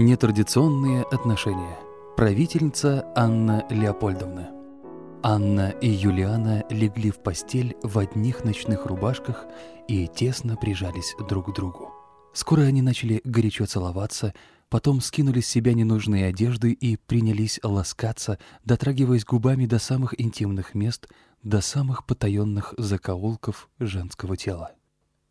Нетрадиционные отношения. Правительница Анна Леопольдовна. Анна и Юлиана легли в постель в одних ночных рубашках и тесно прижались друг к другу. Скоро они начали горячо целоваться, потом скинули с себя ненужные одежды и принялись ласкаться, дотрагиваясь губами до самых интимных мест, до самых потаенных закоулков женского тела.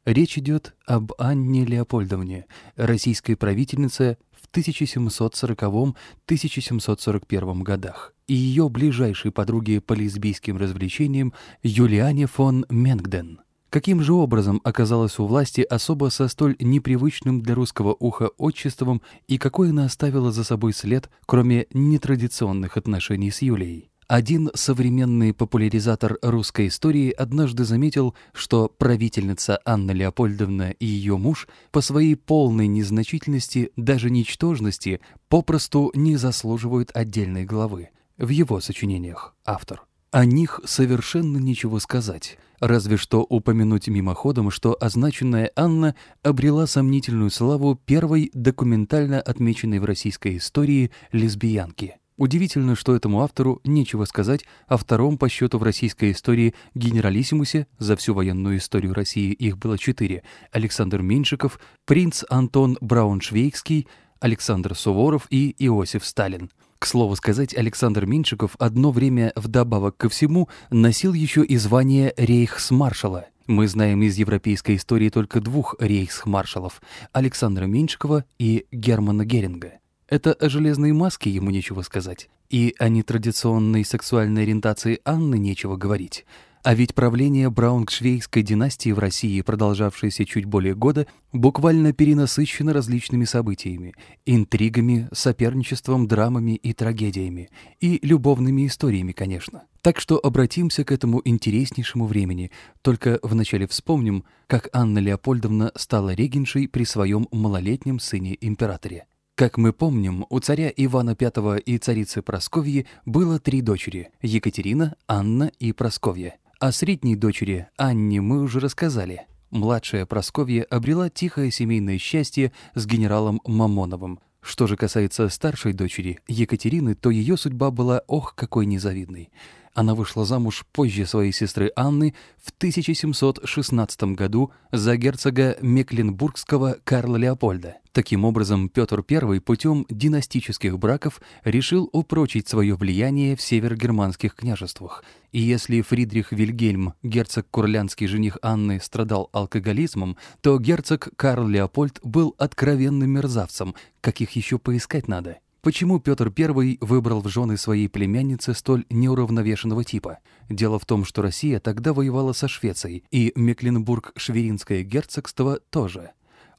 Речь идет об Анне Леопольдовне, российской правительнице в 1740-1741 годах, и ее ближайшей подруге по лесбийским развлечениям Юлиане фон Менгден. Каким же образом оказалась у власти особо со столь непривычным для русского уха отчеством и какой она оставила за собой след, кроме нетрадиционных отношений с Юлией? Один современный популяризатор русской истории однажды заметил, что правительница Анна Леопольдовна и ее муж по своей полной незначительности, даже ничтожности, попросту не заслуживают отдельной главы. В его сочинениях автор. О них совершенно ничего сказать, разве что упомянуть мимоходом, что означенная Анна обрела сомнительную славу первой документально отмеченной в российской истории лесбиянки – Удивительно, что этому автору нечего сказать о втором по счету в российской истории генералиссимусе, за всю военную историю России их было четыре, Александр Меньшиков, принц Антон Брауншвейгский, Александр Суворов и Иосиф Сталин. К слову сказать, Александр Меньшиков одно время вдобавок ко всему носил еще и звание рейхсмаршала. Мы знаем из европейской истории только двух рейхсмаршалов – Александра Меньшикова и Германа Геринга. Это о железной маске ему нечего сказать. И о нетрадиционной сексуальной ориентации Анны нечего говорить. А ведь правление Браунгшвейгской династии в России, продолжавшееся чуть более года, буквально перенасыщено различными событиями, интригами, соперничеством, драмами и трагедиями, и любовными историями, конечно. Так что обратимся к этому интереснейшему времени, только вначале вспомним, как Анна Леопольдовна стала регеншей при своем малолетнем сыне-императоре. Как мы помним, у царя Ивана V и царицы Просковьи было три дочери – Екатерина, Анна и Просковья. О средней дочери Анне мы уже рассказали. Младшая Просковья обрела тихое семейное счастье с генералом Мамоновым. Что же касается старшей дочери, Екатерины, то ее судьба была ох какой незавидной. Она вышла замуж позже своей сестры Анны в 1716 году за герцога Мекленбургского Карла Леопольда. Таким образом, Петр I путем династических браков решил упрочить свое влияние в северогерманских княжествах. И если Фридрих Вильгельм, герцог Курлянский жених Анны, страдал алкоголизмом, то герцог Карл Леопольд был откровенным мерзавцем, каких еще поискать надо. Почему Петр I выбрал в жены своей племянницы столь неуравновешенного типа? Дело в том, что Россия тогда воевала со Швецией, и Мекленбург-Шверинское герцогство тоже.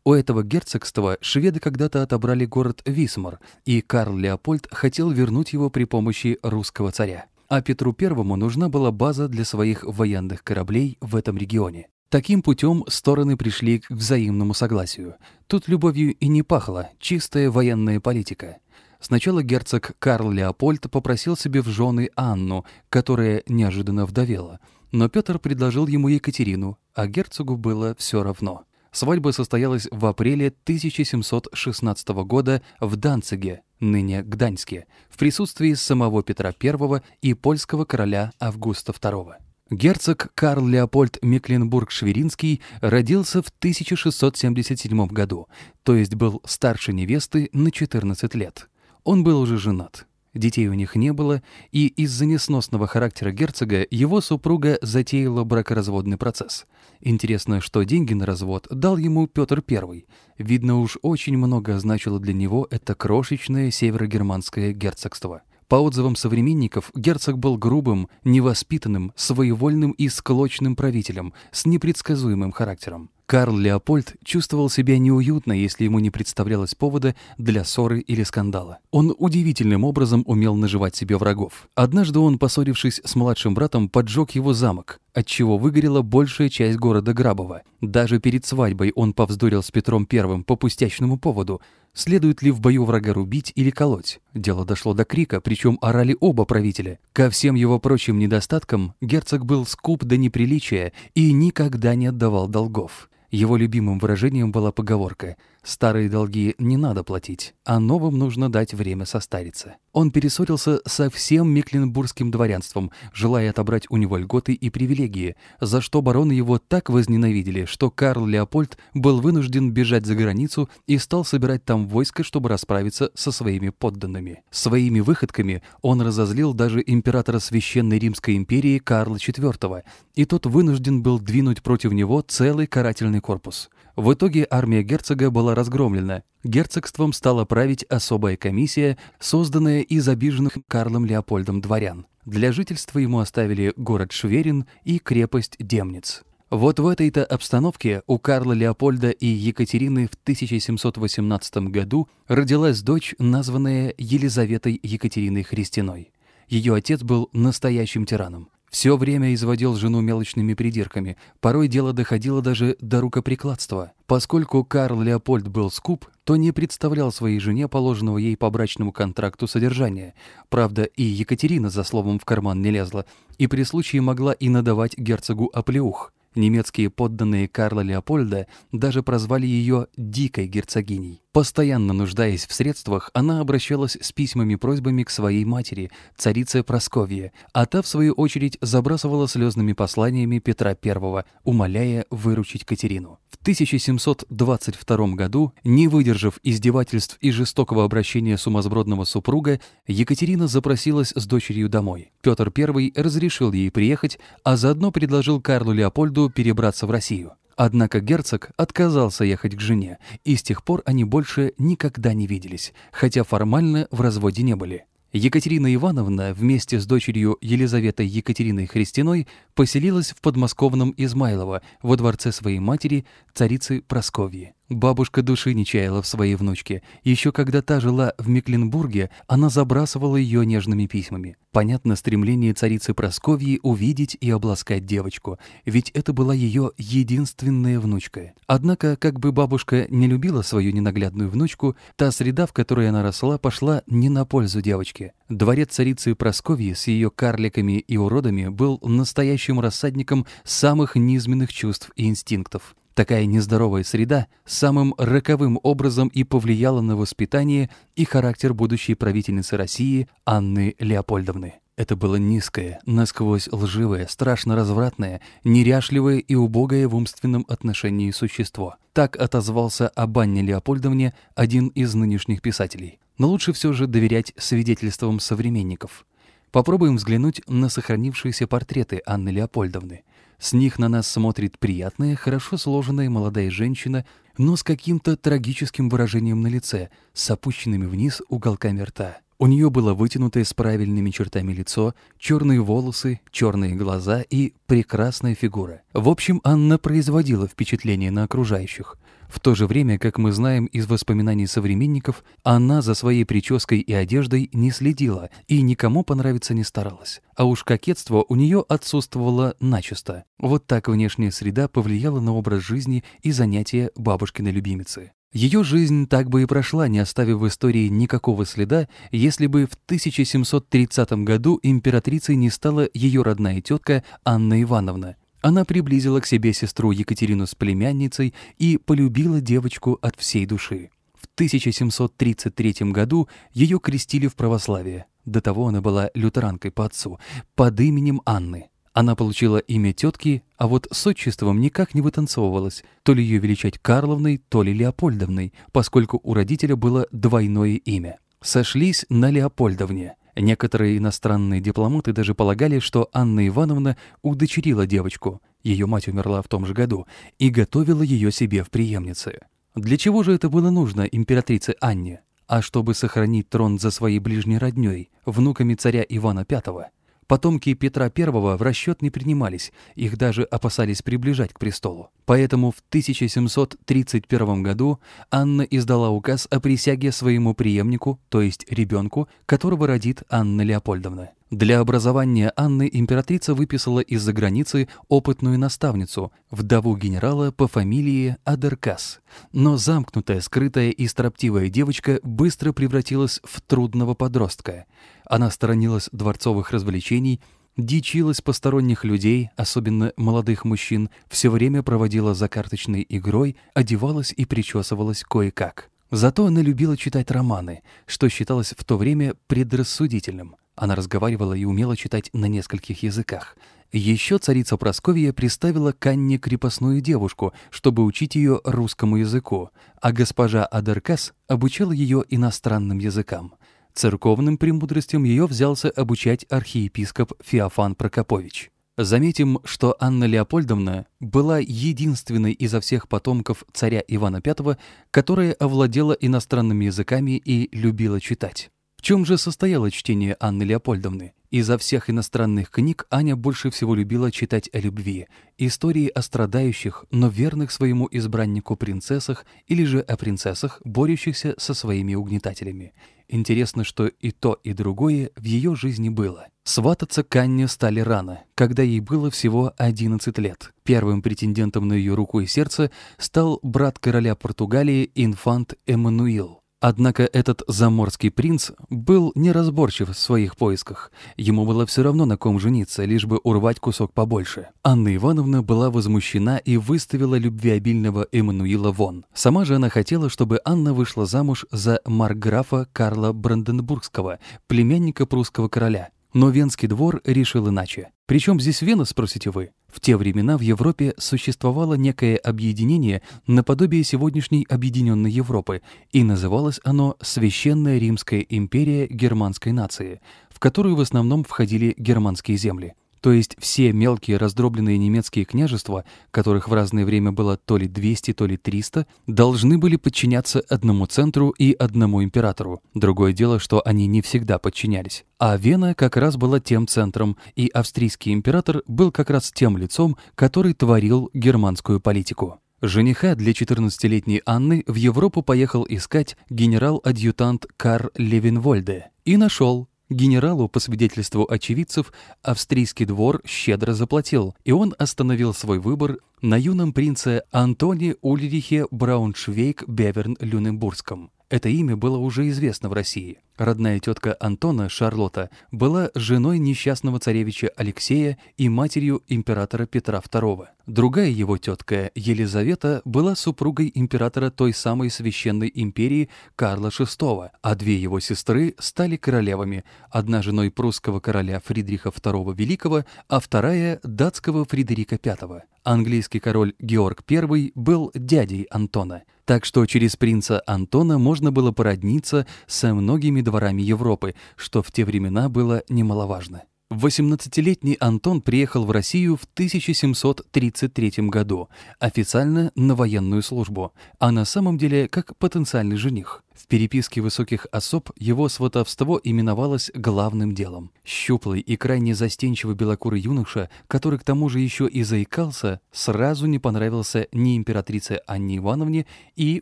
У этого герцогства шведы когда-то отобрали город Висмар, и Карл Леопольд хотел вернуть его при помощи русского царя. А Петру I нужна была база для своих военных кораблей в этом регионе. Таким путем стороны пришли к взаимному согласию. Тут любовью и не пахло, чистая военная политика – Сначала герцог Карл Леопольд попросил себе в жены Анну, которая неожиданно вдовела. Но Петр предложил ему Екатерину, а герцогу было все равно. Свадьба состоялась в апреле 1716 года в Данциге, ныне Гданьске, в присутствии самого Петра I и польского короля Августа II. Герцог Карл Леопольд Мекленбург-Шверинский родился в 1677 году, то есть был старше невесты на 14 лет. Он был уже женат. Детей у них не было, и из-за несносного характера герцога его супруга затеяла бракоразводный процесс. Интересно, что деньги на развод дал ему Петр I. Видно уж очень много значило для него это крошечное северогерманское герцогство. По отзывам современников, герцог был грубым, невоспитанным, своевольным и склочным правителем с непредсказуемым характером. Карл Леопольд чувствовал себя неуютно, если ему не представлялось повода для ссоры или скандала. Он удивительным образом умел наживать себе врагов. Однажды он, поссорившись с младшим братом, поджег его замок, отчего выгорела большая часть города Грабова. Даже перед свадьбой он повздорил с Петром I по пустячному поводу. Следует ли в бою врага рубить или колоть? Дело дошло до крика, причем орали оба правителя. Ко всем его прочим недостаткам герцог был скуп до неприличия и никогда не отдавал долгов. Его любимым выражением была поговорка «старые долги не надо платить, а новым нужно дать время состариться». Он перессорился со всем мекленбургским дворянством, желая отобрать у него льготы и привилегии, за что бароны его так возненавидели, что Карл Леопольд был вынужден бежать за границу и стал собирать там войско, чтобы расправиться со своими подданными. Своими выходками он разозлил даже императора Священной Римской империи Карла IV, и тот вынужден был двинуть против него целый карательный корпус. В итоге армия герцога была разгромлена. Герцогством стала править особая комиссия, созданная из обиженных Карлом Леопольдом дворян. Для жительства ему оставили город Шверин и крепость Демниц. Вот в этой-то обстановке у Карла Леопольда и Екатерины в 1718 году родилась дочь, названная Елизаветой Екатериной Христиной. Ее отец был настоящим тираном. Все время изводил жену мелочными придирками. Порой дело доходило даже до рукоприкладства. Поскольку Карл Леопольд был скуп, то не представлял своей жене положенного ей по брачному контракту содержания. Правда, и Екатерина за словом в карман не лезла, и при случае могла и надавать герцогу оплеух. Немецкие подданные Карла Леопольда даже прозвали ее «дикой герцогиней». Постоянно нуждаясь в средствах, она обращалась с письмами-просьбами к своей матери, царице Просковье, а та, в свою очередь, забрасывала слезными посланиями Петра I, умоляя выручить Катерину. В 1722 году, не выдержав издевательств и жестокого обращения сумасбродного супруга, Екатерина запросилась с дочерью домой. Петр I разрешил ей приехать, а заодно предложил Карлу Леопольду перебраться в Россию. Однако герцог отказался ехать к жене, и с тех пор они больше никогда не виделись, хотя формально в разводе не были. Екатерина Ивановна вместе с дочерью Елизаветой Екатериной Христиной поселилась в подмосковном Измайлово во дворце своей матери, царицы Просковьи. Бабушка души не чаяла в своей внучке. Еще когда та жила в Мекленбурге, она забрасывала ее нежными письмами. Понятно стремление царицы Просковьи увидеть и обласкать девочку, ведь это была ее единственная внучка. Однако, как бы бабушка не любила свою ненаглядную внучку, та среда, в которой она росла, пошла не на пользу девочке. Дворец царицы Просковьи с ее карликами и уродами был настоящим рассадником самых низменных чувств и инстинктов. Такая нездоровая среда самым роковым образом и повлияла на воспитание и характер будущей правительницы России Анны Леопольдовны. Это было низкое, насквозь лживое, страшно развратное, неряшливое и убогое в умственном отношении существо. Так отозвался об Анне Леопольдовне один из нынешних писателей. Но лучше все же доверять свидетельствам современников. Попробуем взглянуть на сохранившиеся портреты Анны Леопольдовны. С них на нас смотрит приятная, хорошо сложенная молодая женщина, но с каким-то трагическим выражением на лице, с опущенными вниз уголками рта. У нее было вытянутое с правильными чертами лицо, черные волосы, черные глаза и прекрасная фигура. В общем, Анна производила впечатление на окружающих. В то же время, как мы знаем из воспоминаний современников, она за своей прической и одеждой не следила и никому понравиться не старалась. А уж кокетство у нее отсутствовало начисто. Вот так внешняя среда повлияла на образ жизни и занятия бабушкиной любимицы. Ее жизнь так бы и прошла, не оставив в истории никакого следа, если бы в 1730 году императрицей не стала ее родная тетка Анна Ивановна, она приблизила к себе сестру Екатерину с племянницей и полюбила девочку от всей души. В 1733 году ее крестили в православие. До того она была лютеранкой по отцу, под именем Анны. Она получила имя тетки, а вот с отчеством никак не вытанцовывалась, то ли ее величать Карловной, то ли Леопольдовной, поскольку у родителя было двойное имя. Сошлись на Леопольдовне. Некоторые иностранные дипломаты даже полагали, что Анна Ивановна удочерила девочку, ее мать умерла в том же году, и готовила ее себе в преемнице. Для чего же это было нужно императрице Анне? А чтобы сохранить трон за своей ближней роднёй, внуками царя Ивана V. Потомки Петра I в расчет не принимались, их даже опасались приближать к престолу. Поэтому в 1731 году Анна издала указ о присяге своему преемнику, то есть ребенку, которого родит Анна Леопольдовна. Для образования Анны императрица выписала из-за границы опытную наставницу, вдову генерала по фамилии Адеркас. Но замкнутая, скрытая и строптивая девочка быстро превратилась в трудного подростка. Она сторонилась дворцовых развлечений, дичилась посторонних людей, особенно молодых мужчин, все время проводила за карточной игрой, одевалась и причесывалась кое-как. Зато она любила читать романы, что считалось в то время предрассудительным. Она разговаривала и умела читать на нескольких языках. Еще царица Просковья приставила к Анне крепостную девушку, чтобы учить ее русскому языку, а госпожа Адеркас обучала ее иностранным языкам. Церковным премудростям ее взялся обучать архиепископ Феофан Прокопович. Заметим, что Анна Леопольдовна была единственной изо всех потомков царя Ивана V, которая овладела иностранными языками и любила читать. Чем же состояло чтение Анны Леопольдовны? Изо всех иностранных книг Аня больше всего любила читать о любви, истории о страдающих, но верных своему избраннику принцессах или же о принцессах, борющихся со своими угнетателями. Интересно, что и то, и другое в ее жизни было. Свататься к Анне стали рано, когда ей было всего 11 лет. Первым претендентом на ее руку и сердце стал брат короля Португалии инфант Эммануил. Однако этот заморский принц был неразборчив в своих поисках. Ему было все равно на ком жениться, лишь бы урвать кусок побольше. Анна Ивановна была возмущена и выставила любвеобильного Эммануила вон. Сама же она хотела, чтобы Анна вышла замуж за марграфа Карла Бранденбургского, племянника прусского короля. Но Венский двор решил иначе. Причем здесь Вена, спросите вы? В те времена в Европе существовало некое объединение наподобие сегодняшней объединенной Европы, и называлось оно Священная Римская империя германской нации, в которую в основном входили германские земли. То есть все мелкие раздробленные немецкие княжества, которых в разное время было то ли 200, то ли 300, должны были подчиняться одному центру и одному императору. Другое дело, что они не всегда подчинялись. А Вена как раз была тем центром, и австрийский император был как раз тем лицом, который творил германскую политику. Жениха для 14-летней Анны в Европу поехал искать генерал-адъютант Карл Левенвольде и нашел Генералу, по свидетельству очевидцев, австрийский двор щедро заплатил, и он остановил свой выбор на юном принце Антоне Ульрихе Брауншвейг-Беверн-Люнембургском. Это имя было уже известно в России. Родная тетка Антона, Шарлотта, была женой несчастного царевича Алексея и матерью императора Петра II. Другая его тетка, Елизавета, была супругой императора той самой священной империи Карла VI, а две его сестры стали королевами, одна женой прусского короля Фридриха II Великого, а вторая – датского Фридерика V. Английский король Георг I был дядей Антона, так что через принца Антона можно было породниться со многими дворами Европы, что в те времена было немаловажно. 18-летний Антон приехал в Россию в 1733 году, официально на военную службу, а на самом деле как потенциальный жених. В переписке высоких особ его сватовство именовалось главным делом. Щуплый и крайне застенчивый белокурый юноша, который к тому же еще и заикался, сразу не понравился ни императрице Анне Ивановне и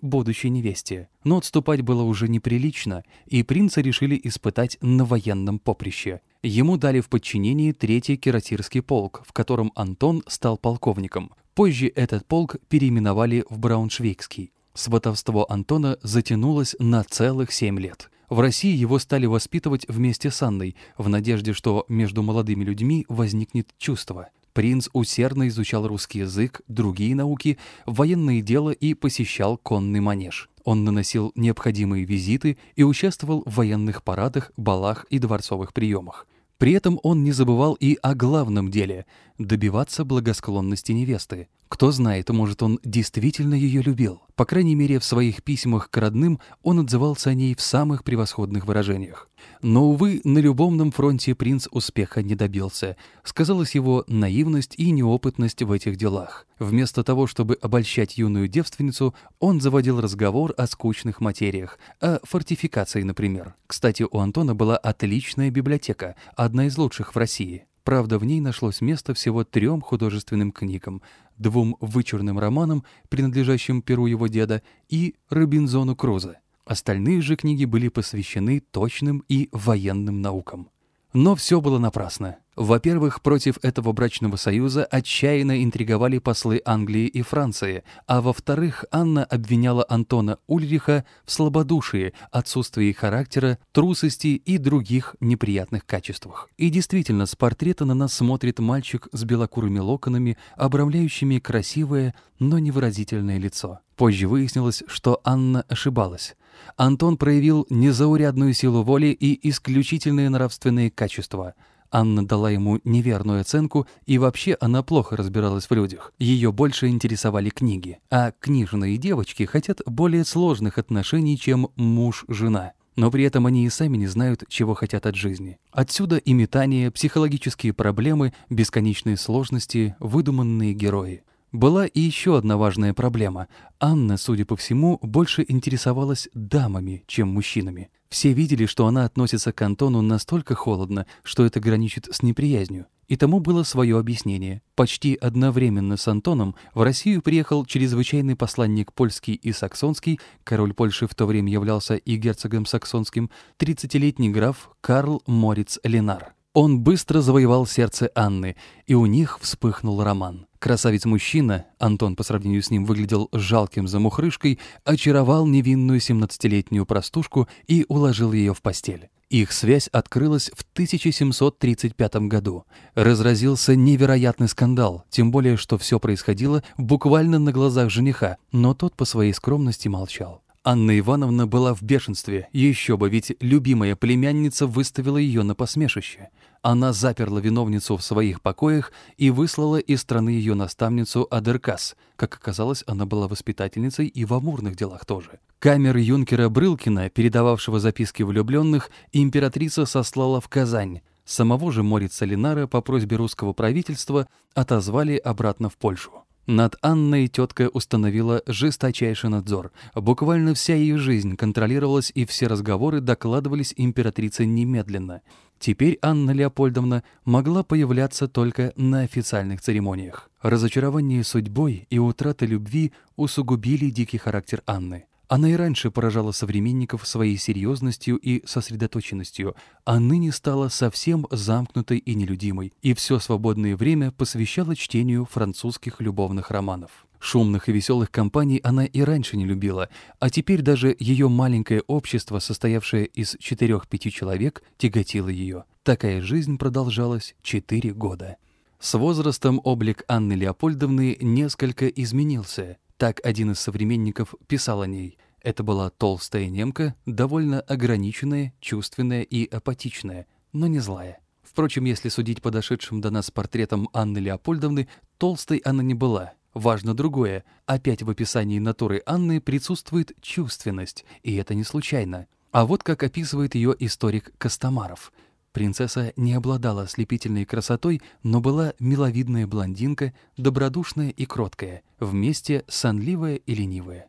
будущей невесте. Но отступать было уже неприлично, и принца решили испытать на военном поприще. Ему дали в подчинение третий кирасирский полк, в котором Антон стал полковником. Позже этот полк переименовали в Брауншвейгский. Сватовство Антона затянулось на целых семь лет. В России его стали воспитывать вместе с Анной, в надежде, что между молодыми людьми возникнет чувство. Принц усердно изучал русский язык, другие науки, военное дело и посещал конный манеж. Он наносил необходимые визиты и участвовал в военных парадах, балах и дворцовых приемах. При этом он не забывал и о главном деле – добиваться благосклонности невесты. Кто знает, может, он действительно ее любил. По крайней мере, в своих письмах к родным он отзывался о ней в самых превосходных выражениях. Но, увы, на любовном фронте принц успеха не добился. Сказалась его наивность и неопытность в этих делах. Вместо того, чтобы обольщать юную девственницу, он заводил разговор о скучных материях, о фортификации, например. Кстати, у Антона была отличная библиотека, одна из лучших в России. Правда, в ней нашлось место всего трем художественным книгам, двум вычурным романам, принадлежащим перу его деда, и Робинзону Крузо. Остальные же книги были посвящены точным и военным наукам. Но все было напрасно. Во-первых, против этого брачного союза отчаянно интриговали послы Англии и Франции, а во-вторых, Анна обвиняла Антона Ульриха в слабодушии, отсутствии характера, трусости и других неприятных качествах. И действительно, с портрета на нас смотрит мальчик с белокурыми локонами, обрамляющими красивое, но невыразительное лицо. Позже выяснилось, что Анна ошибалась. Антон проявил незаурядную силу воли и исключительные нравственные качества – Анна дала ему неверную оценку, и вообще она плохо разбиралась в людях. Ее больше интересовали книги. А книжные девочки хотят более сложных отношений, чем муж-жена. Но при этом они и сами не знают, чего хотят от жизни. Отсюда и метание, психологические проблемы, бесконечные сложности, выдуманные герои. Была и еще одна важная проблема. Анна, судя по всему, больше интересовалась дамами, чем мужчинами. Все видели, что она относится к Антону настолько холодно, что это граничит с неприязнью. И тому было свое объяснение. Почти одновременно с Антоном в Россию приехал чрезвычайный посланник польский и саксонский, король Польши в то время являлся и герцогом саксонским, 30-летний граф Карл Мориц Ленар. Он быстро завоевал сердце Анны, и у них вспыхнул роман. Красавец-мужчина, Антон по сравнению с ним выглядел жалким замухрышкой, очаровал невинную 17-летнюю простушку и уложил ее в постель. Их связь открылась в 1735 году. Разразился невероятный скандал, тем более, что все происходило буквально на глазах жениха, но тот по своей скромности молчал. Анна Ивановна была в бешенстве, еще бы, ведь любимая племянница выставила ее на посмешище. Она заперла виновницу в своих покоях и выслала из страны ее наставницу Адеркас. Как оказалось, она была воспитательницей и в амурных делах тоже. Камер юнкера Брылкина, передававшего записки влюбленных, императрица сослала в Казань. Самого же Морица Линара по просьбе русского правительства отозвали обратно в Польшу. Над Анной тетка установила жесточайший надзор. Буквально вся ее жизнь контролировалась, и все разговоры докладывались императрице немедленно. Теперь Анна Леопольдовна могла появляться только на официальных церемониях. Разочарование судьбой и утрата любви усугубили дикий характер Анны. Она и раньше поражала современников своей серьезностью и сосредоточенностью, а ныне стала совсем замкнутой и нелюдимой, и все свободное время посвящала чтению французских любовных романов. Шумных и веселых компаний она и раньше не любила, а теперь даже ее маленькое общество, состоявшее из четырех-пяти человек, тяготило ее. Такая жизнь продолжалась четыре года. С возрастом облик Анны Леопольдовны несколько изменился. Так один из современников писал о ней. Это была толстая немка, довольно ограниченная, чувственная и апатичная, но не злая. Впрочем, если судить по дошедшим до нас портретам Анны Леопольдовны, толстой она не была. Важно другое. Опять в описании натуры Анны присутствует чувственность, и это не случайно. А вот как описывает ее историк Костомаров – Принцесса не обладала ослепительной красотой, но была миловидная блондинка, добродушная и кроткая, вместе сонливая и ленивая.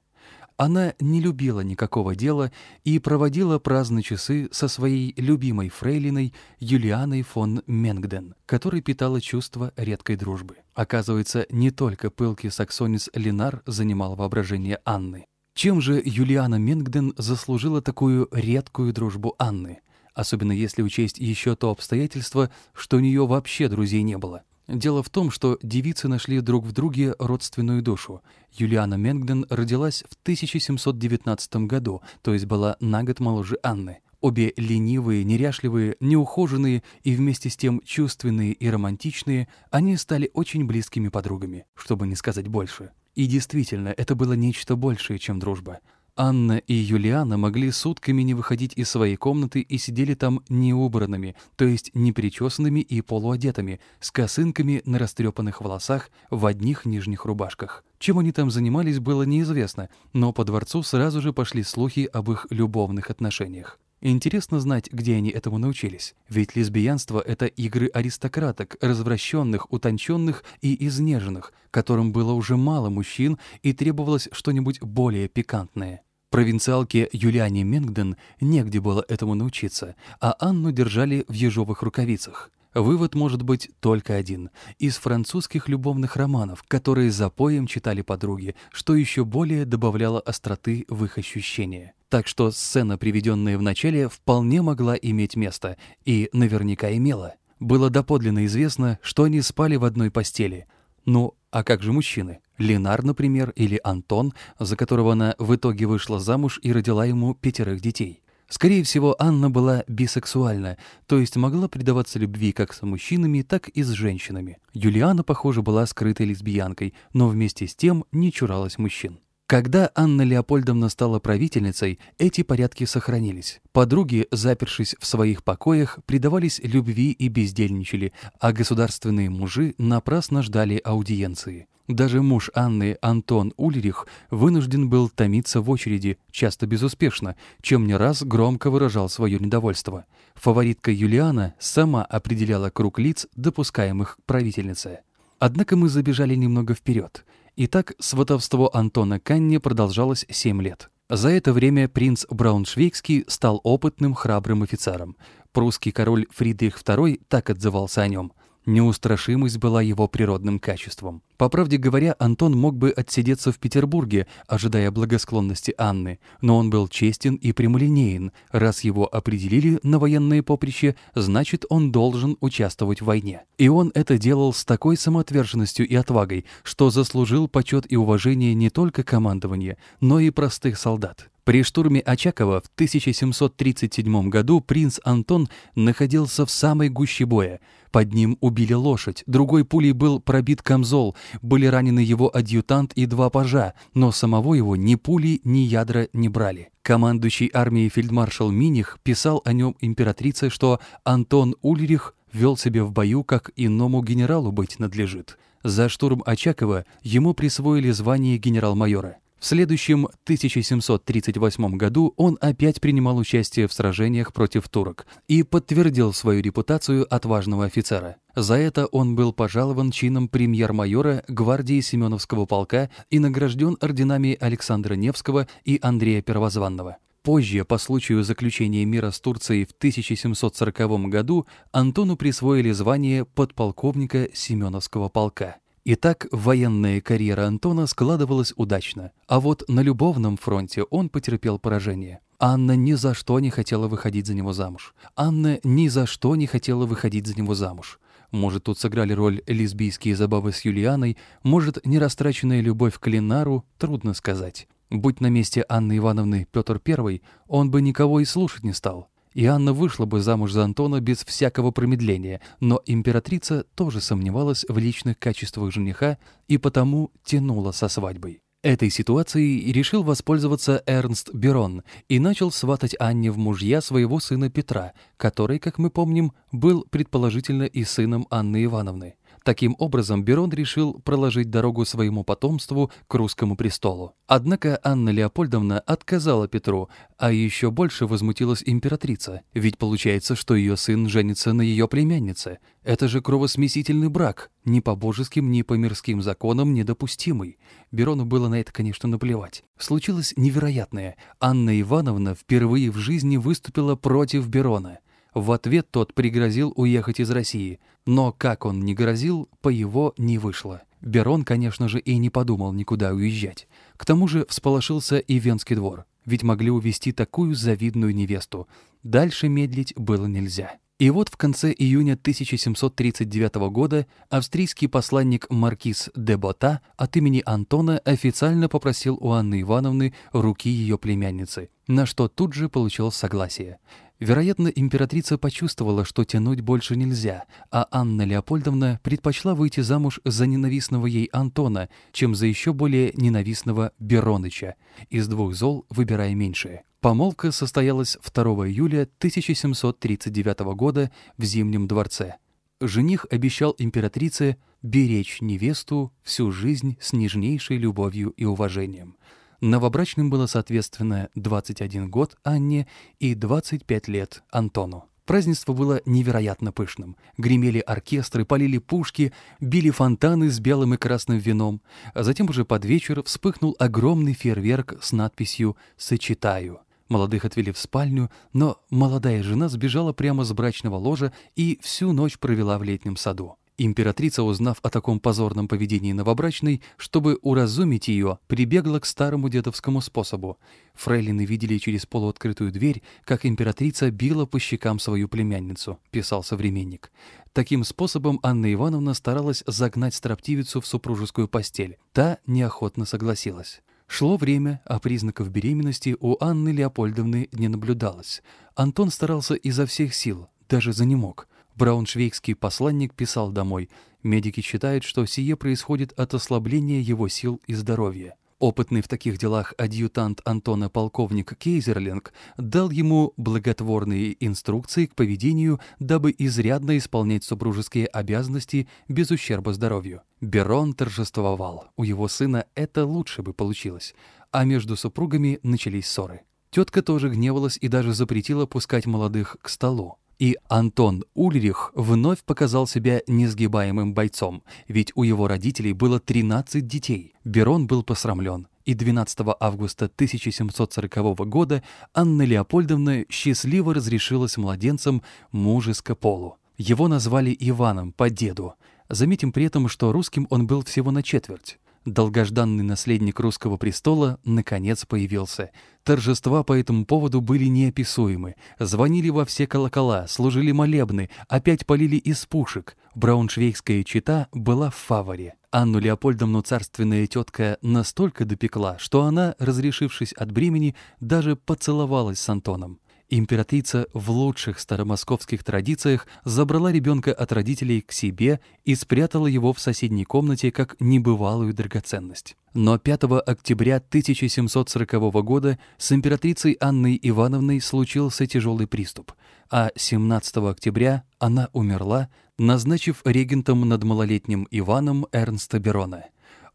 Она не любила никакого дела и проводила праздные часы со своей любимой фрейлиной Юлианой фон Менгден, которой питала чувство редкой дружбы. Оказывается, не только пылкий саксонец Ленар занимал воображение Анны. Чем же Юлиана Менгден заслужила такую редкую дружбу Анны? Особенно если учесть еще то обстоятельство, что у нее вообще друзей не было. Дело в том, что девицы нашли друг в друге родственную душу. Юлиана Менгден родилась в 1719 году, то есть была на год моложе Анны. Обе ленивые, неряшливые, неухоженные и вместе с тем чувственные и романтичные, они стали очень близкими подругами, чтобы не сказать больше. И действительно, это было нечто большее, чем дружба. Анна и Юлиана могли сутками не выходить из своей комнаты и сидели там неубранными, то есть непричесанными и полуодетыми, с косынками на растрепанных волосах в одних нижних рубашках. Чем они там занимались, было неизвестно, но по дворцу сразу же пошли слухи об их любовных отношениях. Интересно знать, где они этому научились. Ведь лесбиянство — это игры аристократок, развращенных, утонченных и изнеженных, которым было уже мало мужчин и требовалось что-нибудь более пикантное. Провинциалке Юлиане Менгден негде было этому научиться, а Анну держали в ежовых рукавицах. Вывод может быть только один. Из французских любовных романов, которые за поем читали подруги, что еще более добавляло остроты в их ощущения. Так что сцена, приведенная в начале, вполне могла иметь место, и наверняка имела. Было доподлинно известно, что они спали в одной постели. Ну, а как же мужчины? Ленар, например, или Антон, за которого она в итоге вышла замуж и родила ему пятерых детей. Скорее всего, Анна была бисексуальна, то есть могла предаваться любви как с мужчинами, так и с женщинами. Юлиана, похоже, была скрытой лесбиянкой, но вместе с тем не чуралась мужчин. Когда Анна Леопольдовна стала правительницей, эти порядки сохранились. Подруги, запершись в своих покоях, предавались любви и бездельничали, а государственные мужи напрасно ждали аудиенции. Даже муж Анны, Антон Ульрих, вынужден был томиться в очереди, часто безуспешно, чем не раз громко выражал свое недовольство. Фаворитка Юлиана сама определяла круг лиц, допускаемых к правительнице. Однако мы забежали немного вперед. Итак, сватовство Антона Канни продолжалось 7 лет. За это время принц Брауншвейгский стал опытным, храбрым офицером. Прусский король Фридрих II так отзывался о нем – Неустрашимость была его природным качеством. По правде говоря, Антон мог бы отсидеться в Петербурге, ожидая благосклонности Анны, но он был честен и прямолинеен. Раз его определили на военное поприще, значит, он должен участвовать в войне. И он это делал с такой самоотверженностью и отвагой, что заслужил почет и уважение не только командования, но и простых солдат. При штурме Очакова в 1737 году принц Антон находился в самой гуще боя. Под ним убили лошадь, другой пулей был пробит камзол, были ранены его адъютант и два пажа, но самого его ни пули, ни ядра не брали. Командующий армией фельдмаршал Миних писал о нем императрице, что Антон Ульрих вел себя в бою, как иному генералу быть надлежит. За штурм Очакова ему присвоили звание генерал-майора. В следующем 1738 году он опять принимал участие в сражениях против турок и подтвердил свою репутацию отважного офицера. За это он был пожалован чином премьер-майора гвардии Семеновского полка и награжден орденами Александра Невского и Андрея Первозванного. Позже, по случаю заключения мира с Турцией в 1740 году, Антону присвоили звание подполковника Семеновского полка. Итак, военная карьера Антона складывалась удачно, а вот на любовном фронте он потерпел поражение. Анна ни за что не хотела выходить за него замуж. Анна ни за что не хотела выходить за него замуж. Может, тут сыграли роль лесбийские забавы с Юлианой, может, нерастраченная любовь к Ленару, трудно сказать. Будь на месте Анны Ивановны Петр I, он бы никого и слушать не стал и Анна вышла бы замуж за Антона без всякого промедления, но императрица тоже сомневалась в личных качествах жениха и потому тянула со свадьбой. Этой ситуацией решил воспользоваться Эрнст Берон и начал сватать Анне в мужья своего сына Петра, который, как мы помним, был предположительно и сыном Анны Ивановны. Таким образом, Берон решил проложить дорогу своему потомству к русскому престолу. Однако Анна Леопольдовна отказала Петру, а еще больше возмутилась императрица, ведь получается, что ее сын женится на ее племяннице. Это же кровосмесительный брак, ни по божеским, ни по мирским законам недопустимый. Берону было на это, конечно, наплевать. Случилось невероятное. Анна Ивановна впервые в жизни выступила против Берона. В ответ тот пригрозил уехать из России, но как он не грозил, по его не вышло. Берон, конечно же, и не подумал никуда уезжать. К тому же всполошился и Венский двор, ведь могли увести такую завидную невесту. Дальше медлить было нельзя. И вот в конце июня 1739 года австрийский посланник маркиз де Бота от имени Антона официально попросил у Анны Ивановны руки ее племянницы, на что тут же получил согласие. Вероятно, императрица почувствовала, что тянуть больше нельзя, а Анна Леопольдовна предпочла выйти замуж за ненавистного ей Антона, чем за еще более ненавистного Бероныча, из двух зол выбирая меньшее. Помолвка состоялась 2 июля 1739 года в Зимнем дворце. Жених обещал императрице беречь невесту всю жизнь с нежнейшей любовью и уважением – Новобрачным было, соответственно, 21 год Анне и 25 лет Антону. Празднество было невероятно пышным. Гремели оркестры, полили пушки, били фонтаны с белым и красным вином. А затем уже под вечер вспыхнул огромный фейерверк с надписью «Сочетаю». Молодых отвели в спальню, но молодая жена сбежала прямо с брачного ложа и всю ночь провела в летнем саду. Императрица, узнав о таком позорном поведении новобрачной, чтобы уразумить ее, прибегла к старому дедовскому способу. Фрейлины видели через полуоткрытую дверь, как императрица била по щекам свою племянницу, писал современник. Таким способом Анна Ивановна старалась загнать строптивицу в супружескую постель. Та неохотно согласилась. Шло время, а признаков беременности у Анны Леопольдовны не наблюдалось. Антон старался изо всех сил, даже занемог. Брауншвейгский посланник писал домой. Медики считают, что сие происходит от ослабления его сил и здоровья. Опытный в таких делах адъютант Антона полковник Кейзерлинг дал ему благотворные инструкции к поведению, дабы изрядно исполнять супружеские обязанности без ущерба здоровью. Берон торжествовал. У его сына это лучше бы получилось. А между супругами начались ссоры. Тетка тоже гневалась и даже запретила пускать молодых к столу. И Антон Ульрих вновь показал себя несгибаемым бойцом, ведь у его родителей было 13 детей. Берон был посрамлен, и 12 августа 1740 года Анна Леопольдовна счастливо разрешилась младенцем мужеско полу. Его назвали Иваном по деду. Заметим при этом, что русским он был всего на четверть. Долгожданный наследник русского престола наконец появился. Торжества по этому поводу были неописуемы. Звонили во все колокола, служили молебны, опять полили из пушек. Брауншвейгская чита была в фаворе. Анну Леопольдовну царственная тетка настолько допекла, что она, разрешившись от бремени, даже поцеловалась с Антоном. Императрица в лучших старомосковских традициях забрала ребенка от родителей к себе и спрятала его в соседней комнате как небывалую драгоценность. Но 5 октября 1740 года с императрицей Анной Ивановной случился тяжелый приступ, а 17 октября она умерла, назначив регентом над малолетним Иваном Эрнста Берона.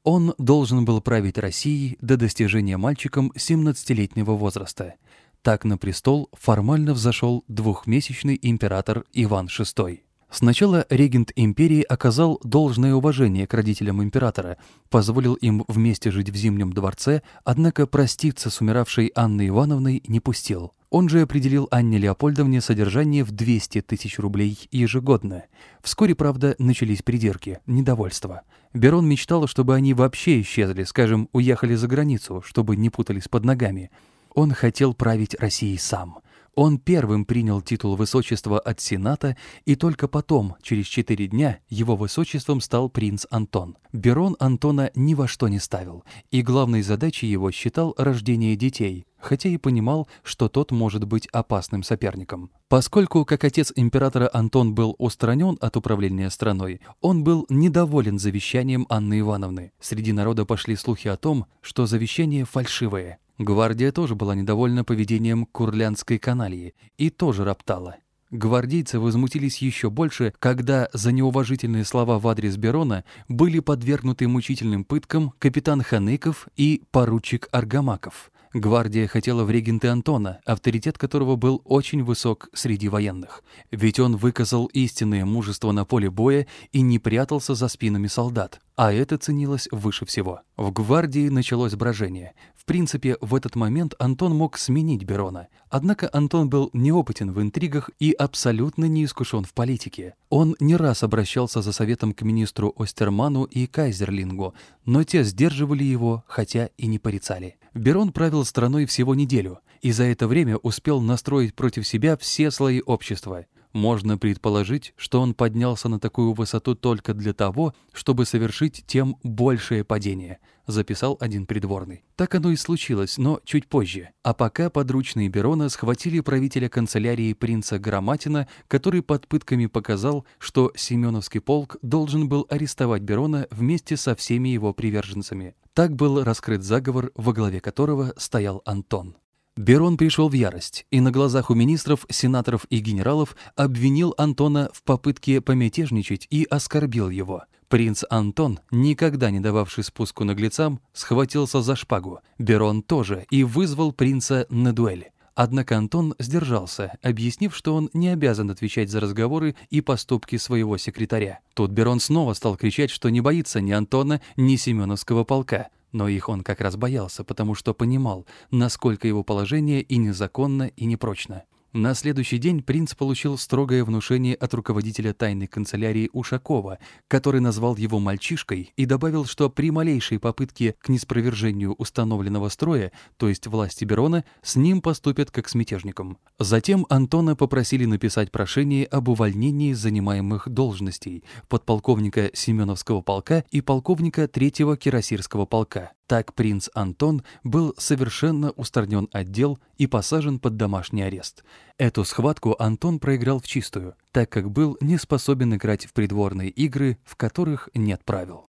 Он должен был править Россией до достижения мальчиком 17-летнего возраста. Так на престол формально взошел двухмесячный император Иван VI. Сначала регент империи оказал должное уважение к родителям императора, позволил им вместе жить в Зимнем дворце, однако проститься с умиравшей Анной Ивановной не пустил. Он же определил Анне Леопольдовне содержание в 200 тысяч рублей ежегодно. Вскоре, правда, начались придирки, недовольство. Берон мечтал, чтобы они вообще исчезли, скажем, уехали за границу, чтобы не путались под ногами. Он хотел править Россией сам. Он первым принял титул высочества от Сената, и только потом, через четыре дня, его высочеством стал принц Антон. Берон Антона ни во что не ставил, и главной задачей его считал рождение детей, хотя и понимал, что тот может быть опасным соперником. Поскольку, как отец императора Антон был устранен от управления страной, он был недоволен завещанием Анны Ивановны. Среди народа пошли слухи о том, что завещание фальшивое. Гвардия тоже была недовольна поведением курлянской каналии и тоже роптала. Гвардейцы возмутились еще больше, когда за неуважительные слова в адрес Берона были подвергнуты мучительным пыткам капитан Ханыков и поручик Аргамаков. Гвардия хотела в регенты Антона, авторитет которого был очень высок среди военных. Ведь он выказал истинное мужество на поле боя и не прятался за спинами солдат. А это ценилось выше всего. В гвардии началось брожение. В принципе, в этот момент Антон мог сменить Берона. Однако Антон был неопытен в интригах и абсолютно не искушен в политике. Он не раз обращался за советом к министру Остерману и Кайзерлингу, но те сдерживали его, хотя и не порицали. Берон правил страной всего неделю, и за это время успел настроить против себя все слои общества. Можно предположить, что он поднялся на такую высоту только для того, чтобы совершить тем большее падение, записал один придворный. Так оно и случилось, но чуть позже. А пока подручные Берона схватили правителя канцелярии принца Громатина, который под пытками показал, что Семеновский полк должен был арестовать Берона вместе со всеми его приверженцами. Так был раскрыт заговор, во главе которого стоял Антон. Берон пришел в ярость и на глазах у министров, сенаторов и генералов обвинил Антона в попытке помятежничать и оскорбил его. Принц Антон, никогда не дававший спуску наглецам, схватился за шпагу. Берон тоже и вызвал принца на дуэль. Однако Антон сдержался, объяснив, что он не обязан отвечать за разговоры и поступки своего секретаря. Тут Берон снова стал кричать, что не боится ни Антона, ни Семеновского полка. Но их он как раз боялся, потому что понимал, насколько его положение и незаконно, и непрочно. На следующий день принц получил строгое внушение от руководителя тайной канцелярии Ушакова, который назвал его мальчишкой и добавил, что при малейшей попытке к неспровержению установленного строя, то есть власти Берона, с ним поступят как с мятежником. Затем Антона попросили написать прошение об увольнении занимаемых должностей подполковника Семеновского полка и полковника третьего кирасирского полка. Так принц Антон был совершенно устранен от дел и посажен под домашний арест. Эту схватку Антон проиграл в чистую, так как был не способен играть в придворные игры, в которых нет правил.